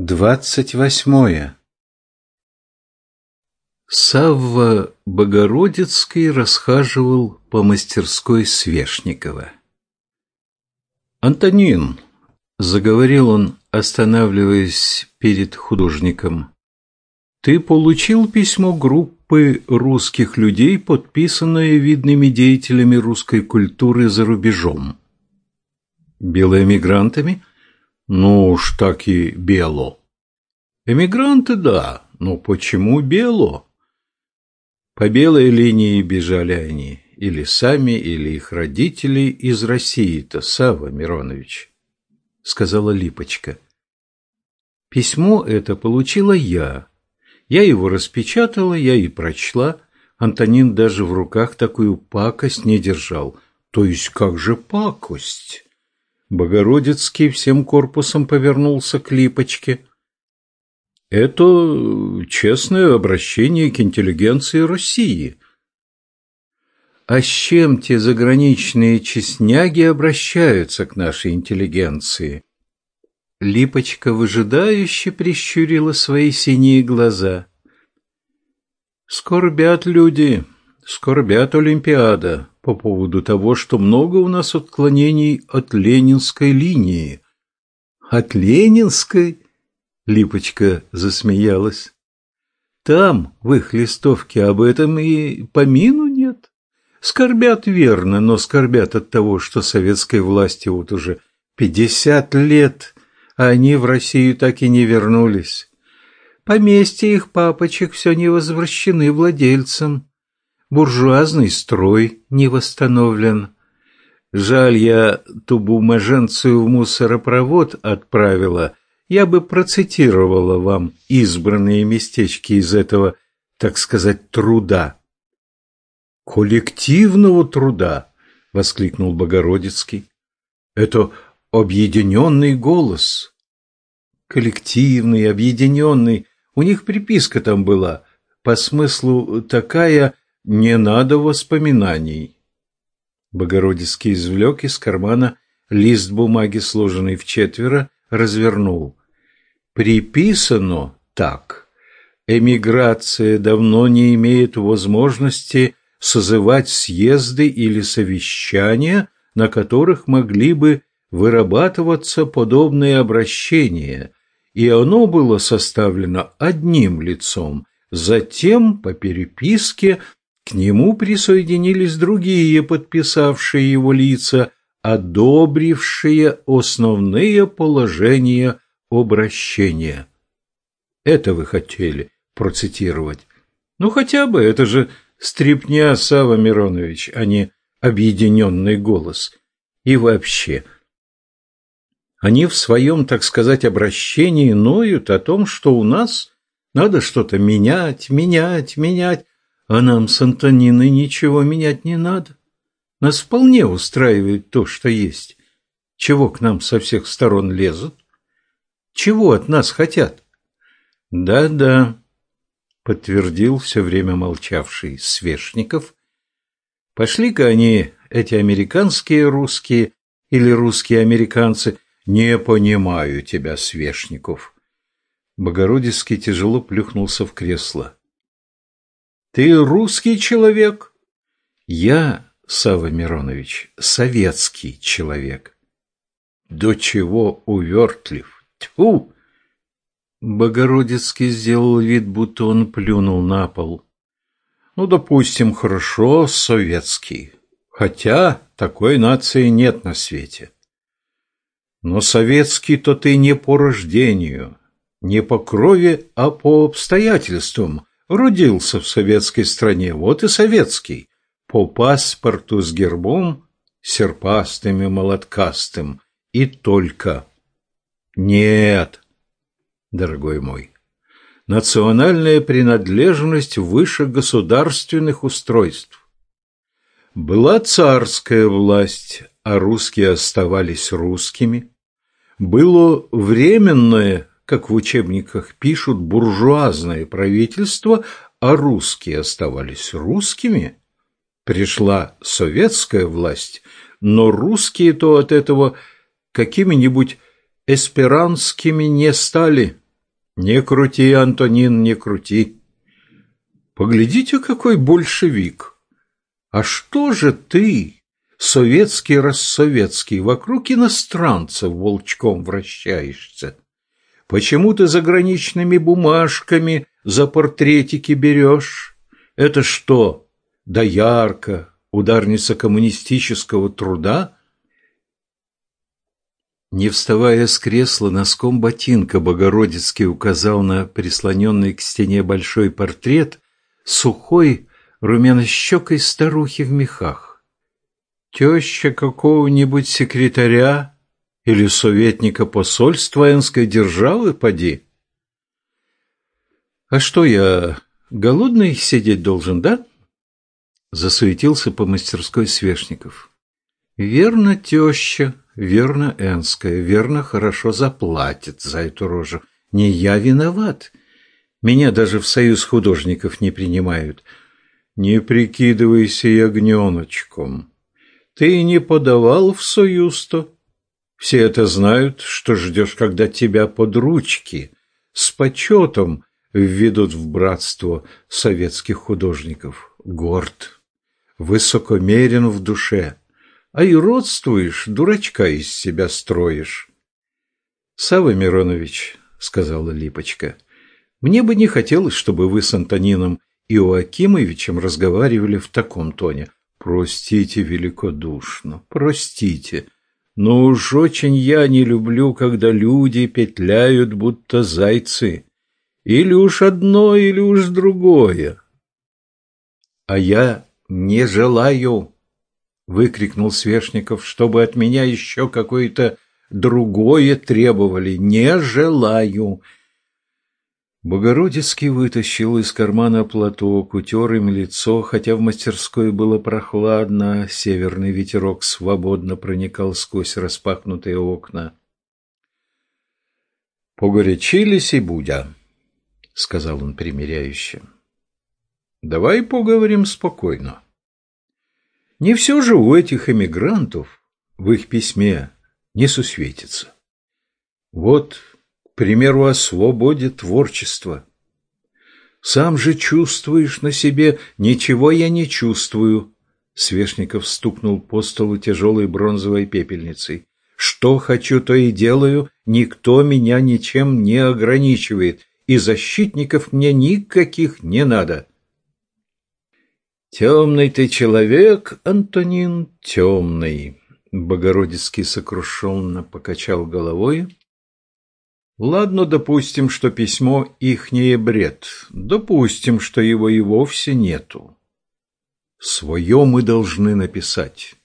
Двадцать восьмое. Савва Богородицкий расхаживал по мастерской Свешникова. «Антонин», — заговорил он, останавливаясь перед художником, — «ты получил письмо группы русских людей, подписанное видными деятелями русской культуры за рубежом?» «Белоэмигрантами?» Ну уж так и бело. Эмигранты, да, но почему бело? По белой линии бежали они, или сами, или их родители из России-то, Савва Миронович, сказала Липочка. Письмо это получила я. Я его распечатала, я и прочла. Антонин даже в руках такую пакость не держал. То есть как же пакость? Богородицкий всем корпусом повернулся к Липочке. Это честное обращение к интеллигенции России. А с чем те заграничные честняги обращаются к нашей интеллигенции? Липочка выжидающе прищурила свои синие глаза. Скорбят люди, скорбят Олимпиада по поводу того, что много у нас отклонений от ленинской линии. От ленинской? Липочка засмеялась. Там, в их листовке, об этом и помину нет. Скорбят верно, но скорбят от того, что советской власти вот уже пятьдесят лет, а они в Россию так и не вернулись. Поместья их папочек все не возвращены владельцам буржуазный строй не восстановлен. Жаль, я ту бумаженцию в мусоропровод отправила. Я бы процитировала вам избранные местечки из этого, так сказать, труда. «Коллективного труда!» — воскликнул Богородицкий. «Это объединенный голос». «Коллективный, объединенный. У них приписка там была. По смыслу такая не надо воспоминаний. Богородицкий извлек из кармана лист бумаги, сложенный в четверо, развернул. Приписано так. Эмиграция давно не имеет возможности созывать съезды или совещания, на которых могли бы вырабатываться подобные обращения, и оно было составлено одним лицом, затем по переписке к нему присоединились другие подписавшие его лица, одобрившие основные положения обращения. Это вы хотели процитировать. Ну, хотя бы, это же стрипня Сава Миронович, а не объединенный голос. И вообще, они в своем, так сказать, обращении ноют о том, что у нас надо что-то менять, менять, менять, а нам с Антониной ничего менять не надо. Нас вполне устраивает то, что есть. Чего к нам со всех сторон лезут? Чего от нас хотят? Да-да, подтвердил все время молчавший Свешников. Пошли-ка они, эти американские русские или русские американцы, не понимаю тебя, Свешников. Богородицкий тяжело плюхнулся в кресло. Ты русский человек? Я, Савва Миронович, советский человек. До чего увертлив? Тьфу! Богородицкий сделал вид, будто он плюнул на пол. Ну, допустим, хорошо, советский. Хотя такой нации нет на свете. Но советский-то ты не по рождению, не по крови, а по обстоятельствам, Родился в советской стране, вот и советский, по паспорту с гербом, серпастым и молоткастым, и только. Нет, дорогой мой, национальная принадлежность выше государственных устройств. Была царская власть, а русские оставались русскими. Было временное как в учебниках пишут, буржуазное правительство, а русские оставались русскими. Пришла советская власть, но русские то от этого какими-нибудь эсперанскими не стали, Не крути, Антонин, не крути. Поглядите, какой большевик. А что же ты, советский рассоветский, вокруг иностранцев волчком вращаешься? Почему ты заграничными бумажками за портретики берешь? Это что, доярка, ударница коммунистического труда? Не вставая с кресла, носком ботинка Богородицкий указал на прислоненный к стене большой портрет сухой, румянощекой старухи в мехах. Теща какого-нибудь секретаря или советника посольства Энской державы, поди? А что я, голодный сидеть должен, да? Засуетился по мастерской Свешников. Верно, теща, верно, Энская, верно, хорошо заплатит за эту рожу. Не я виноват. Меня даже в союз художников не принимают. Не прикидывайся ягненочком. Ты не подавал в союз-то? Все это знают, что ждешь, когда тебя под ручки с почетом введут в братство советских художников. Горд, высокомерен в душе, а и родствуешь, дурачка из себя строишь. Савва Миронович, — сказала Липочка, — мне бы не хотелось, чтобы вы с Антонином Иоакимовичем разговаривали в таком тоне. Простите великодушно, простите. — но уж очень я не люблю, когда люди петляют, будто зайцы. Или уж одно, или уж другое. А я не желаю, выкрикнул Свешников, чтобы от меня еще какое-то другое требовали. Не желаю. Богородицкий вытащил из кармана платок, утер им лицо, хотя в мастерской было прохладно, северный ветерок свободно проникал сквозь распахнутые окна. «Погорячились и будя», — сказал он примиряюще. «Давай поговорим спокойно. Не все же у этих эмигрантов в их письме не сусветится. Вот примеру, о свободе творчества. Сам же чувствуешь на себе, ничего я не чувствую. Свешников стукнул по столу тяжелой бронзовой пепельницей. Что хочу, то и делаю, никто меня ничем не ограничивает, и защитников мне никаких не надо. Темный ты человек, Антонин, темный. Богородицкий сокрушенно покачал головой Ладно, допустим, что письмо ихнее бред. Допустим, что его и вовсе нету. Свое мы должны написать.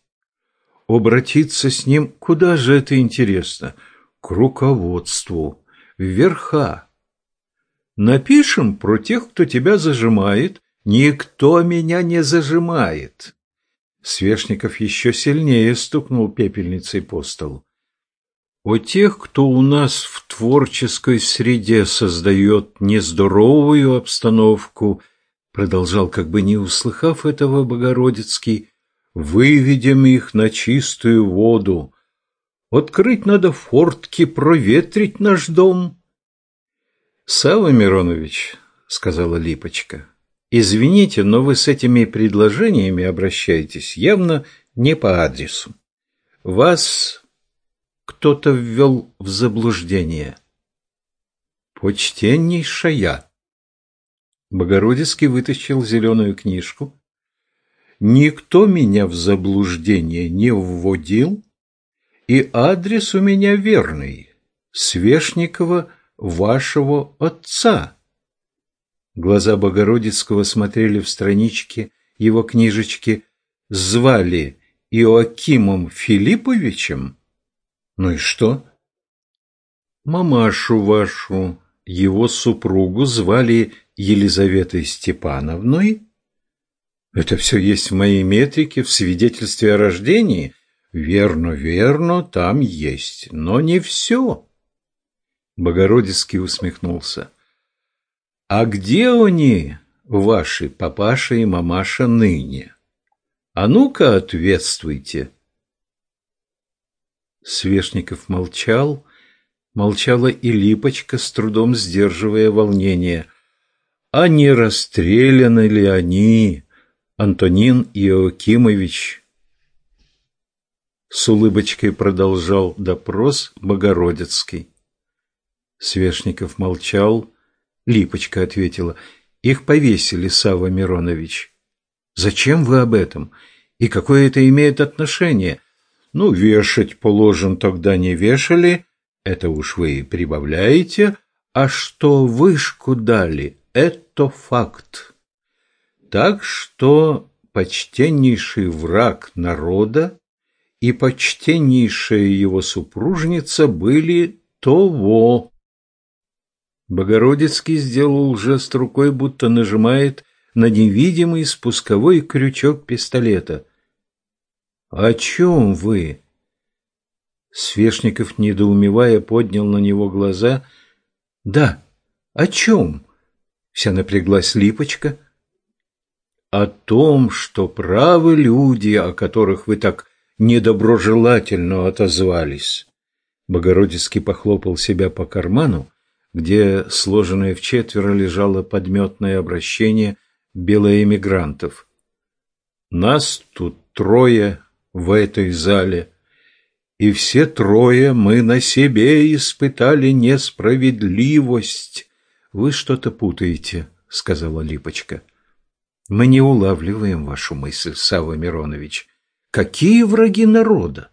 Обратиться с ним, куда же это интересно? К руководству, вверха. Напишем про тех, кто тебя зажимает. Никто меня не зажимает. Свешников еще сильнее стукнул пепельницей по столу. О тех, кто у нас в творческой среде создает нездоровую обстановку, продолжал, как бы не услыхав этого Богородицкий, выведем их на чистую воду. Открыть надо фортки, проветрить наш дом. Савва Миронович, сказала Липочка, извините, но вы с этими предложениями обращаетесь явно не по адресу. Вас кто-то ввел в заблуждение. Почтеннейшая. Богородицкий вытащил зеленую книжку. Никто меня в заблуждение не вводил, и адрес у меня верный. Свешникова вашего отца. Глаза Богородицкого смотрели в страничке его книжечки. Звали Иоакимом Филипповичем? Ну и что? Мамашу вашу, его супругу звали Елизаветой Степановной? Это все есть в моей метрике, в свидетельстве о рождении? Верно, верно, там есть, но не все. Богородицкий усмехнулся. А где они, ваши папаша и мамаша, ныне? А ну-ка ответствуйте. Свешников молчал, Молчала и Липочка, с трудом сдерживая волнение. А не расстреляны ли они, Антонин Иоакимович? С улыбочкой продолжал допрос Богородицкий. Свешников молчал. Липочка ответила. Их повесили, Сава Миронович. Зачем вы об этом? И какое это имеет отношение? Ну, вешать положен, тогда не вешали. Это уж вы прибавляете. А что вышку дали, это факт. Так что почтеннейший враг народа и почтеннейшая его супружница были того. Богородицкий сделал жест рукой, будто нажимает на невидимый спусковой крючок пистолета. «О чем вы?» Свешников, недоумевая, поднял на него глаза. «Да, о чем?» Вся напряглась Липочка. «О том, что правы люди, о которых вы так недоброжелательно отозвались». Богородицкий похлопал себя по карману, где сложенное в четверо лежало подметное обращение белоэмигрантов. Нас тут трое в этой зале, и все трое мы на себе испытали несправедливость. Вы что-то путаете, сказала Липочка. Мы не улавливаем вашу мысль, Савва Миронович. Какие враги народа?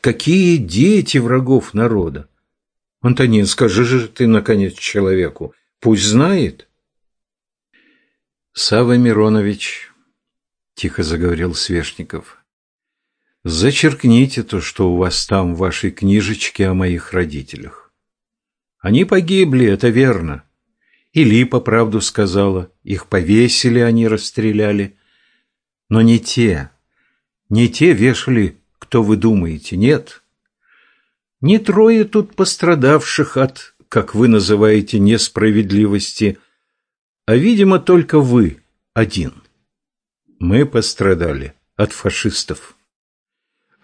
Какие дети врагов народа? Антонин, скажи же ты, наконец, человеку, пусть знает. Сава Миронович, тихо заговорил Свешников, зачеркните то, что у вас там в вашей книжечке о моих родителях. Они погибли, это верно. И Липа правду сказала, их повесили, они расстреляли. Но не те, не те вешали, кто вы думаете, нет. Не трое тут пострадавших от, как вы называете, несправедливости, а, видимо, только вы один. Мы пострадали от фашистов.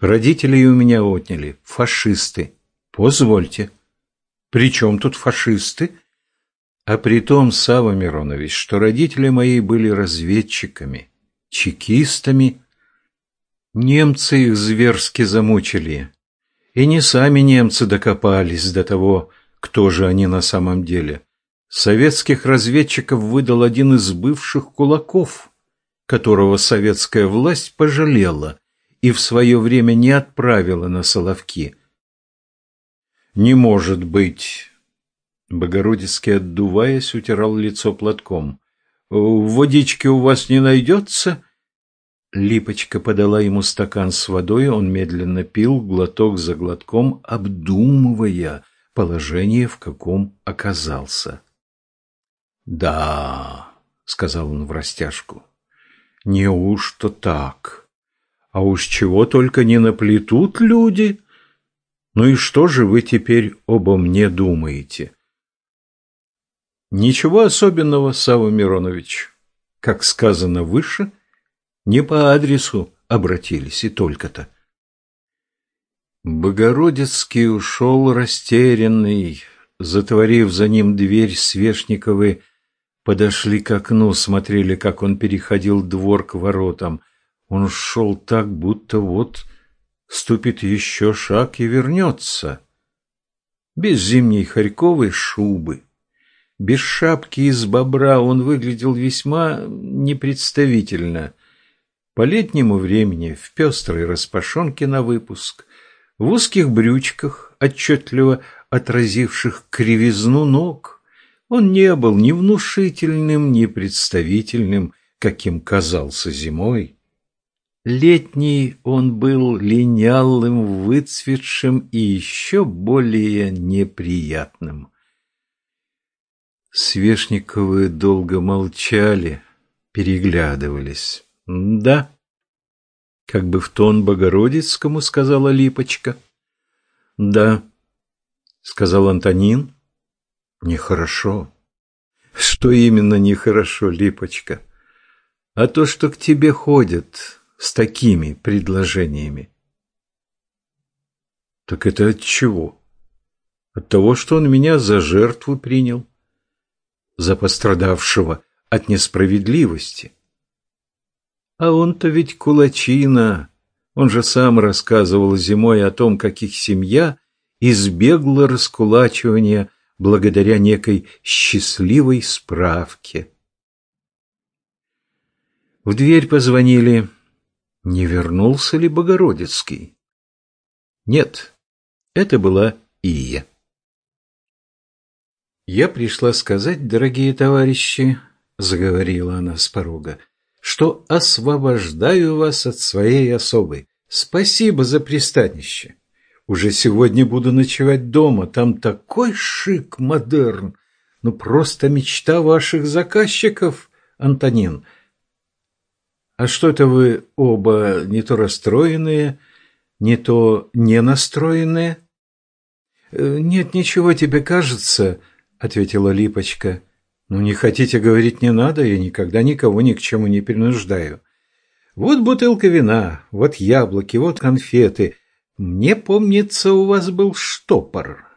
Родителей у меня отняли фашисты. Позвольте. При чем тут фашисты? А при том, Сава Миронович, что родители мои были разведчиками, чекистами. Немцы их зверски замучили. И не сами немцы докопались до того, кто же они на самом деле советских разведчиков выдал один из бывших кулаков, которого советская власть пожалела и в свое время не отправила на Соловки. «Не может быть!» Богородицкий, отдуваясь, утирал лицо платком. «Водички у вас не найдется?» Липочка подала ему стакан с водой, он медленно пил, глоток за глотком, обдумывая положение, в каком оказался. «Да», — сказал он в растяжку, — «неужто так? А уж чего только не наплетут люди? Ну и что же вы теперь обо мне думаете?» «Ничего особенного, Савва Миронович. Как сказано выше, не по адресу обратились и только-то». Богородицкий ушел растерянный, затворив за ним дверь Свешниковой, Подошли к окну, смотрели, как он переходил двор к воротам. Он шел так, будто вот ступит еще шаг и вернется. Без зимней харьковой шубы, без шапки из бобра он выглядел весьма непредставительно. По летнему времени в пестрой распашонке на выпуск, в узких брючках, отчетливо отразивших кривизну ног, он не был ни внушительным, ни представительным, каким казался зимой. Летний он был линялым, выцветшим и еще более неприятным. Свешниковы долго молчали, переглядывались. «Да», — как бы в тон Богородицкому сказала Липочка. «Да», — сказал Антонин, Нехорошо. Что именно нехорошо, Липочка? А то, что к тебе ходят с такими предложениями. Так это от чего? От того, что он меня за жертву принял, за пострадавшего от несправедливости. А он-то ведь кулачина. Он же сам рассказывал зимой о том, как их семья избегла раскулачивания благодаря некой счастливой справке. В дверь позвонили. Не вернулся ли Богородицкий? Нет, это была Ия. «Я пришла сказать, дорогие товарищи, — заговорила она с порога, — что освобождаю вас от своей особы. Спасибо за пристанище. Уже сегодня буду ночевать дома. Там такой шик, модерн. Ну, просто мечта ваших заказчиков, Антонин. А что это вы оба не то расстроенные, не то не настроенные? Э, «Нет, ничего тебе кажется», — ответила Липочка. «Ну, не хотите говорить не надо, я никогда никого ни к чему не принуждаю. Вот бутылка вина, вот яблоки, вот конфеты. Мне помнится, у вас был штопор».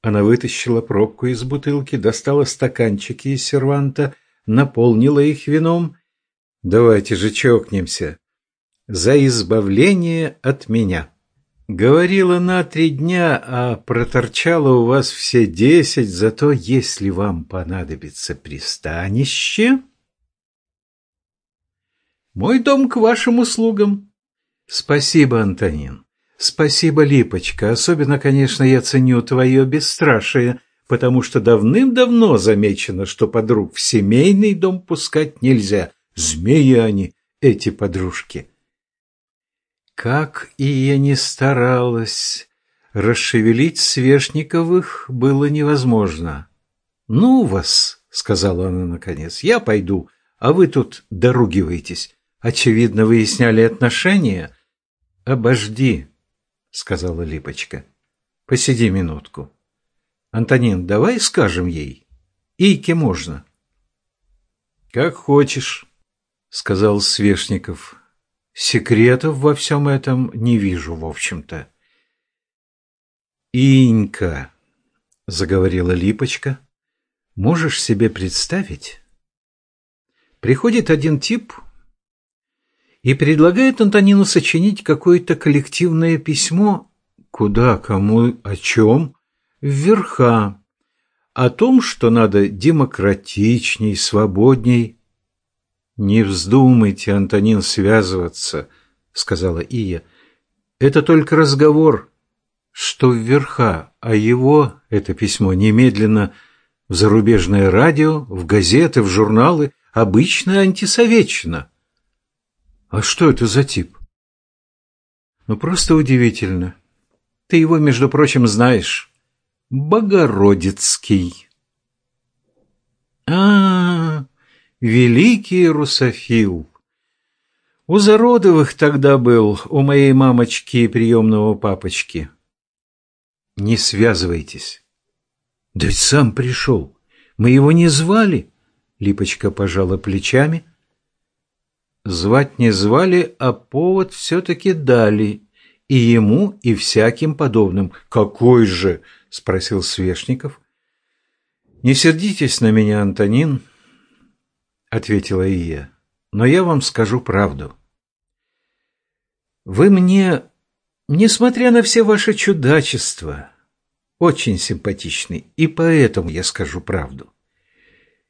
Она вытащила пробку из бутылки, достала стаканчики из серванта, наполнила их вином Давайте же чокнемся. За избавление от меня. Говорила на три дня, а проторчала у вас все десять, зато если вам понадобится пристанище... Мой дом к вашим услугам. Спасибо, Антонин. Спасибо, Липочка. Особенно, конечно, я ценю твое бесстрашие, потому что давным-давно замечено, что подруг в семейный дом пускать нельзя — Змеи они, эти подружки. Как и я не старалась, расшевелить Свешниковых было невозможно. «Ну вас», — сказала она наконец, — «я пойду, а вы тут доругиваетесь. Очевидно, выясняли отношения». «Обожди», — сказала Липочка. «Посиди минутку. Антонин, давай скажем ей. Ике можно». «Как хочешь». — сказал Свешников. «Секретов во всем этом не вижу, в общем-то». «Инька», — заговорила Липочка, — «можешь себе представить?» Приходит один тип и предлагает Антонину сочинить какое-то коллективное письмо, куда, кому, о чем, вверха, о том, что надо демократичней, свободней, «Не вздумайте, Антонин, связываться», — сказала Ия. «Это только разговор, что вверха, а его, это письмо, немедленно в зарубежное радио, в газеты, в журналы, обычно антисоветчина». «А что это за тип?» «Ну, просто удивительно. Ты его, между прочим, знаешь. Богородицкий». «А-а-а!» Великий русофил. У Зародовых тогда был, у моей мамочки и приемного папочки. Не связывайтесь. Да ведь сам пришел. Мы его не звали. Липочка пожала плечами. Звать не звали, а повод все-таки дали. И ему, и всяким подобным. Какой же? Спросил Свешников. Не сердитесь на меня, Антонин. — ответила Ия, — «но я вам скажу правду. Вы мне, несмотря на все ваши чудачества, очень симпатичны, и поэтому я скажу правду.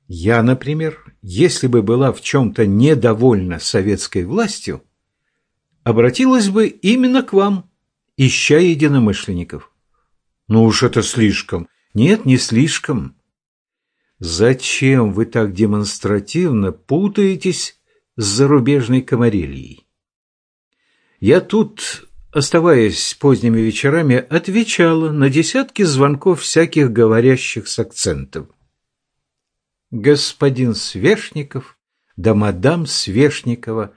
Я, например, если бы была в чем-то недовольна советской властью, обратилась бы именно к вам, ища единомышленников. Ну уж это слишком. Нет, не слишком. Зачем вы так демонстративно путаетесь с зарубежной комарильей? Я тут, оставаясь поздними вечерами, отвечала на десятки звонков всяких говорящих с акцентом. Господин Свешников, да мадам Свешникова.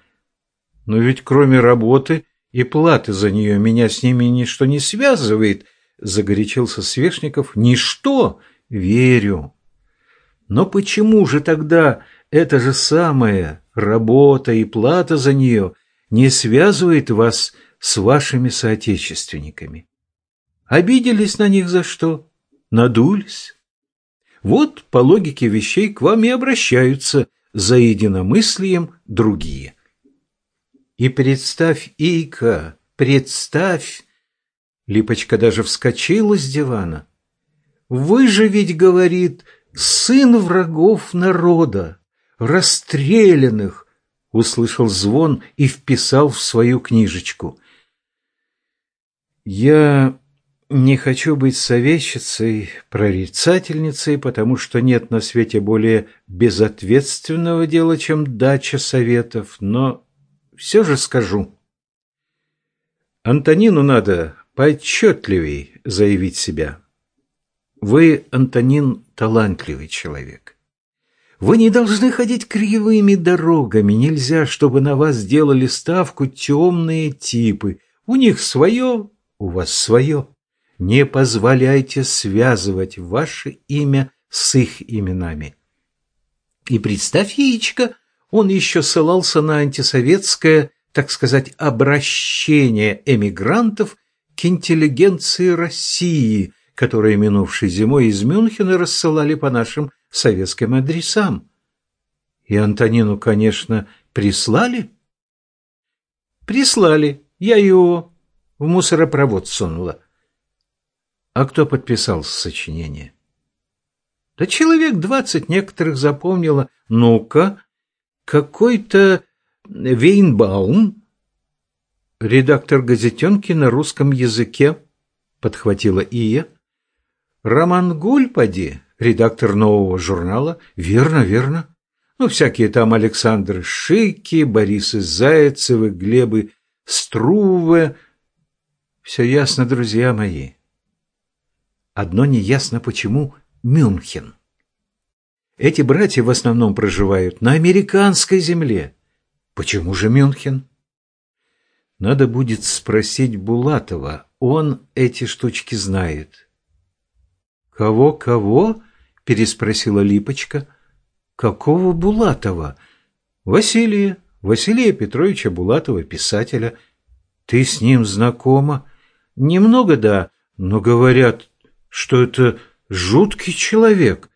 Но ведь кроме работы и платы за нее меня с ними ничто не связывает, загорячился Свешников. Ничто, верю. Но почему же тогда эта же самая работа и плата за нее не связывает вас с вашими соотечественниками? Обиделись на них за что? Надулись? Вот по логике вещей к вам и обращаются за единомыслием другие. И представь, Ика, представь, Липочка даже вскочила с дивана. Вы же ведь, говорит, сын врагов народа, расстрелянных, услышал звон и вписал в свою книжечку. Я не хочу быть советчицей, прорицательницей, потому что нет на свете более безответственного дела, чем дача советов, но все же скажу. Антонину надо поотчетливей заявить себя. Вы, Антонин, талантливый человек. Вы не должны ходить кривыми дорогами, нельзя, чтобы на вас делали ставку темные типы. У них свое, у вас свое. Не позволяйте связывать ваше имя с их именами. И представь, яичко, он еще ссылался на антисоветское, так сказать, обращение эмигрантов к интеллигенции России, которые минувшей зимой из Мюнхена рассылали по нашим советским адресам. И Антонину, конечно, прислали? Прислали. Я его в мусоропровод сунула. А кто подписал сочинение? Да человек двадцать некоторых запомнила. Ну-ка, какой-то Вейнбаум, редактор газетенки на русском языке, подхватила Ия. Роман Гульпади, редактор нового журнала. Верно, верно. Ну, всякие там Александры Шики, Борисы Зайцевы, Глебы Струве. Все ясно, друзья мои. Одно неясно почему Мюнхен. Эти братья в основном проживают на американской земле. Почему же Мюнхен? Надо будет спросить Булатова. Он эти штучки знает. «Кого-кого?» – переспросила Липочка. «Какого Булатова?» «Василия, Василия Петровича Булатова, писателя. Ты с ним знакома?» «Немного, да, но говорят, что это жуткий человек.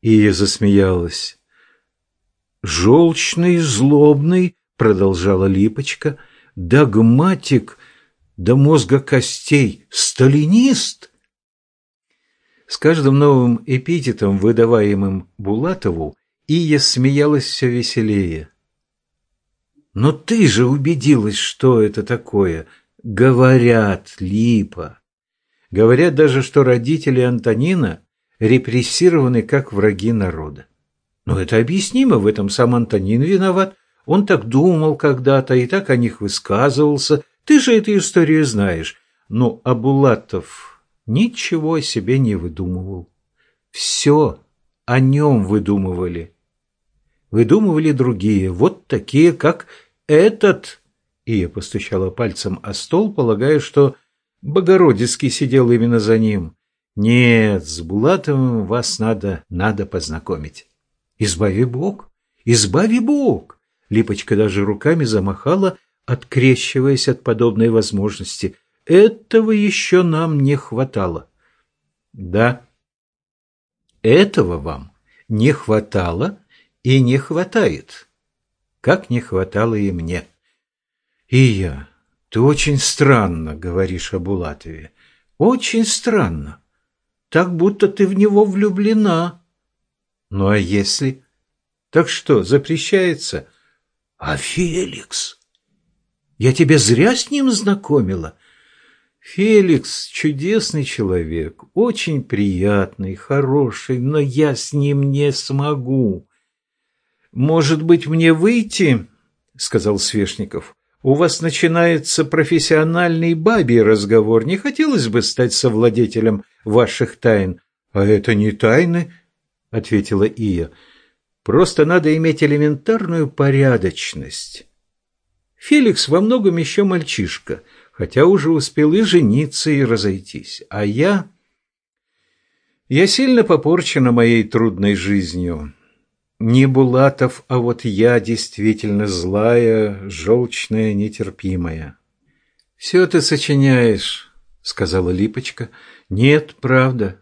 И я засмеялась. Желчный, злобный, продолжала Липочка, догматик до мозга костей, сталинист. С каждым новым эпитетом, выдаваемым Булатову, Ия смеялась все веселее. «Но ты же убедилась, что это такое!» «Говорят, Липа!» Говорят даже, что родители Антонина репрессированы как враги народа. Но это объяснимо, в этом сам Антонин виноват. Он так думал когда-то и так о них высказывался. Ты же эту историю знаешь. Но Абулатов ничего о себе не выдумывал. Все о нем выдумывали. Выдумывали другие, вот такие, как этот. И я постучала пальцем о стол, полагая, что Богородицкий сидел именно за ним. Нет, с Булатовым вас надо, надо познакомить. Избави Бог, избави Бог. Липочка даже руками замахала, открещиваясь от подобной возможности. Этого еще нам не хватало. Да, этого вам не хватало и не хватает, как не хватало и мне. И я, ты очень странно говоришь о Булатове. Очень странно. Так будто ты в него влюблена. Ну а если? Так что, запрещается? А Феликс? Я тебя зря с ним знакомила. Феликс чудесный человек, очень приятный, хороший, но я с ним не смогу. Может быть, мне выйти? сказал Свешников. У вас начинается профессиональный бабий разговор. Не хотелось бы стать совладетелем ваших тайн. А это не тайны, ответила Ия. Просто надо иметь элементарную порядочность. Феликс во многом еще мальчишка, хотя уже успел и жениться, и разойтись. А я... Я сильно попорчена моей трудной жизнью. Не Булатов, а вот я действительно злая, желчная, нетерпимая. Все ты сочиняешь, сказала Липочка. Нет, правда.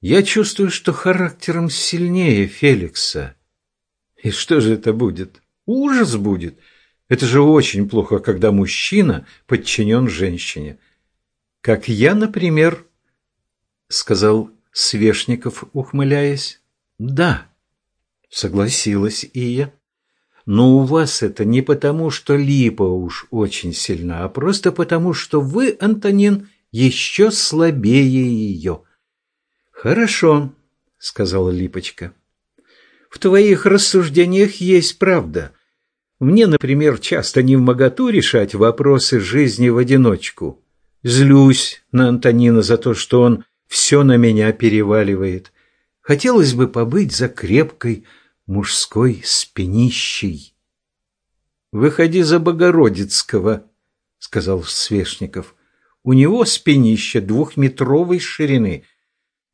Я чувствую, что характером сильнее Феликса. И что же это будет? Ужас будет. Это же очень плохо, когда мужчина подчинен женщине. Как я, например, сказал Свешников, ухмыляясь. Да, согласилась и я. Но у вас это не потому, что липа уж очень сильна, а просто потому, что вы, Антонин, еще слабее ее. Хорошо, сказала Липочка. В твоих рассуждениях есть правда. Мне, например, часто не в моготу решать вопросы жизни в одиночку. Злюсь на Антонина за то, что он все на меня переваливает. Хотелось бы побыть за крепкой мужской спинищей. «Выходи за Богородицкого», — сказал Свешников. «У него спинище двухметровой ширины».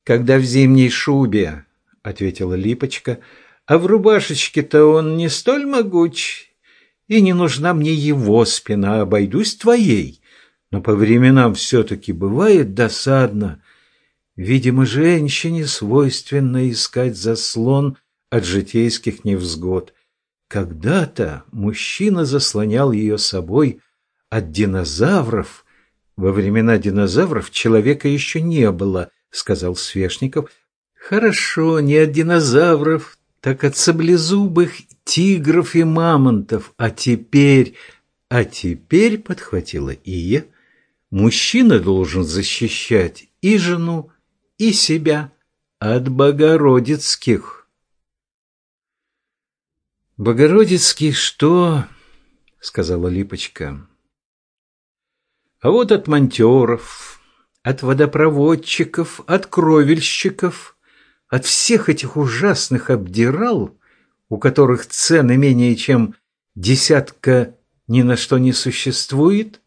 «Когда в зимней шубе», — ответила Липочка, — «а в рубашечке-то он не столь могуч, и не нужна мне его спина, обойдусь твоей. Но по временам все-таки бывает досадно. Видимо, женщине свойственно искать заслон от житейских невзгод. Когда-то мужчина заслонял ее собой от динозавров. Во времена динозавров человека еще не было, сказал Свешников. Хорошо, не от динозавров, так от саблезубых тигров и мамонтов. А теперь... А теперь, подхватила Ия, мужчина должен защищать и жену, и себя от богородицких. «Богородицкий что?» — сказала Липочка. «А вот от монтеров, от водопроводчиков, от кровельщиков, от всех этих ужасных обдирал, у которых цены менее чем десятка ни на что не существует,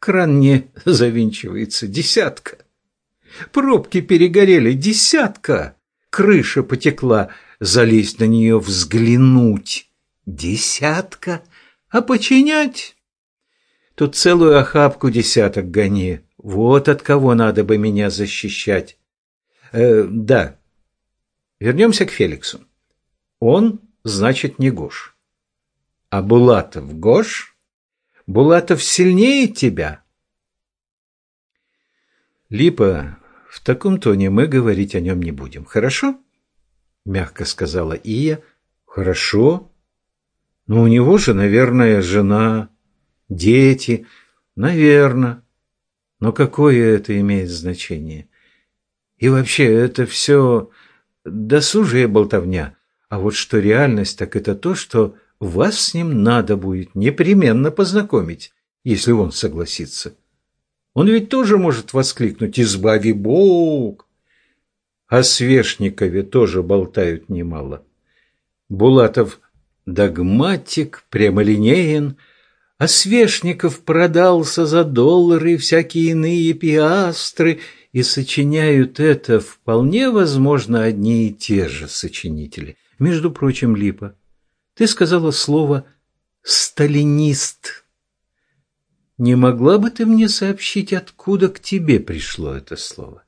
кран не завинчивается, десятка. Пробки перегорели, десятка. Крыша потекла, залезть на нее, взглянуть Десятка? А починять? Тут целую охапку десяток гони. Вот от кого надо бы меня защищать. Э, да. Вернемся к Феликсу. Он, значит, не Гош. А Булатов Гош? Булатов сильнее тебя? Липа, в таком тоне мы говорить о нем не будем, хорошо? Мягко сказала Ия. Хорошо, но у него же, наверное, жена, дети. Наверное. Но какое это имеет значение? И вообще, это все досужая болтовня. А вот что реальность, так это то, что вас с ним надо будет непременно познакомить, если он согласится. Он ведь тоже может воскликнуть «Избави Бог!» О Свешникове тоже болтают немало. Булатов догматик, прямолинеен, а Свешников продался за доллары всякие иные пиастры, и сочиняют это вполне возможно одни и те же сочинители. Между прочим, Липа, ты сказала слово «сталинист». Не могла бы ты мне сообщить, откуда к тебе пришло это слово?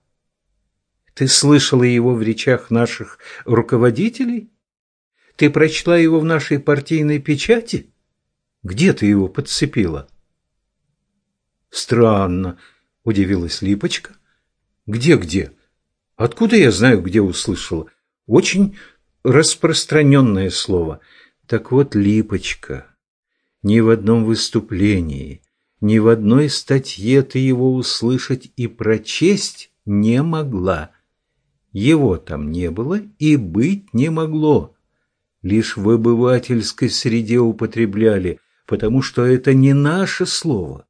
Ты слышала его в речах наших руководителей? Ты прочла его в нашей партийной печати? Где ты его подцепила? Странно, удивилась Липочка. Где-где? Откуда я знаю, где услышала? Очень распространенное слово. Так вот, Липочка, ни в одном выступлении, ни в одной статье ты его услышать и прочесть не могла. Его там не было и быть не могло лишь в обывательской среде употребляли, потому что это не наше слово.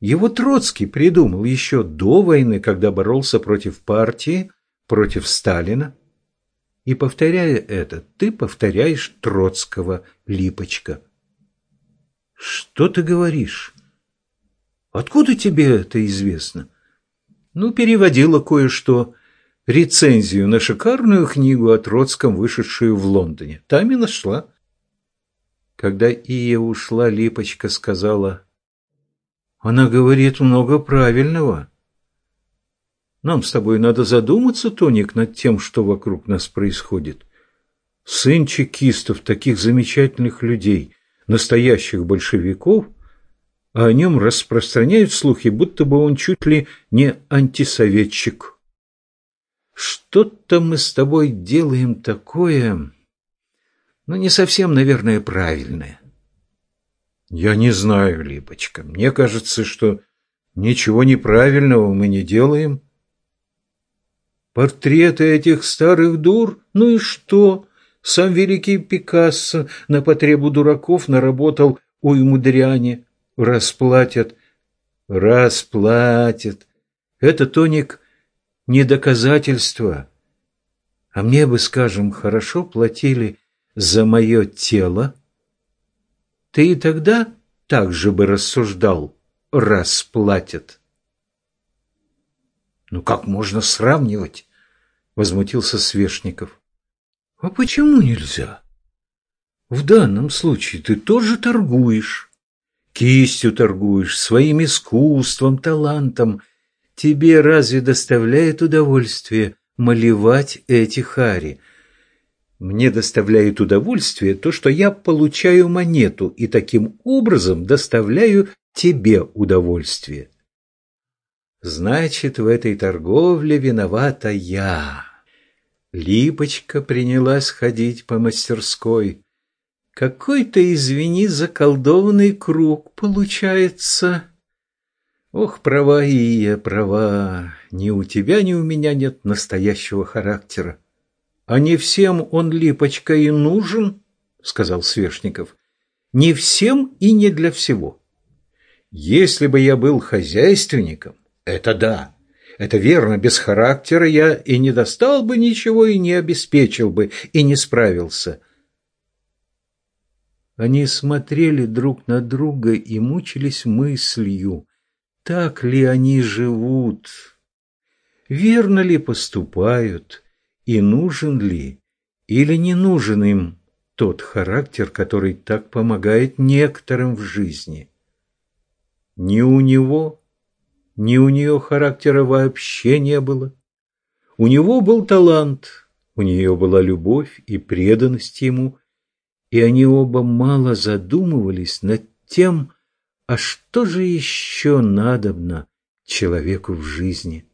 Его Троцкий придумал еще до войны, когда боролся против партии, против Сталина. И повторяя это, ты повторяешь Троцкого, Липочка. Что ты говоришь? Откуда тебе это известно? Ну, переводила кое-что рецензию на шикарную книгу о Троцком, вышедшую в Лондоне. Там и нашла. Когда Ия ушла, Липочка сказала, Она говорит много правильного. Нам с тобой надо задуматься, Тоник, над тем, что вокруг нас происходит. Сын чекистов, таких замечательных людей, настоящих большевиков, а о нем распространяют слухи, будто бы он чуть ли не антисоветчик. Что-то мы с тобой делаем такое, ну, не совсем, наверное, правильное. Я не знаю, Липочка, мне кажется, что ничего неправильного мы не делаем. Портреты этих старых дур? Ну и что? Сам великий Пикассо на потребу дураков наработал уйму дряни. Расплатят. Расплатят. Это, Тоник, не доказательство. А мне бы, скажем, хорошо платили за мое тело. Ты и тогда так же бы рассуждал. Расплатят. «Ну как можно сравнивать?» — возмутился Свешников. «А почему нельзя? В данном случае ты тоже торгуешь. Кистью торгуешь, своим искусством, талантом. Тебе разве доставляет удовольствие малевать эти хари?» Мне доставляет удовольствие то, что я получаю монету и таким образом доставляю тебе удовольствие. Значит, в этой торговле виновата я. Липочка принялась ходить по мастерской. Какой-то, извини, заколдованный круг получается. Ох, права, Ия, права. Ни у тебя, ни у меня нет настоящего характера. А не всем он, Липочка, и нужен, сказал Свешников. Не всем и не для всего. Если бы я был хозяйственником, это да. Это верно, без характера я и не достал бы ничего, и не обеспечил бы, и не справился. Они смотрели друг на друга и мучились мыслью, так ли они живут, верно ли поступают, и нужен ли или не нужен им тот характер, который так помогает некоторым в жизни. Ни у него, ни у нее характера вообще не было. У него был талант, у нее была любовь и преданность ему, и они оба мало задумывались над тем, а что же еще надобно человеку в жизни.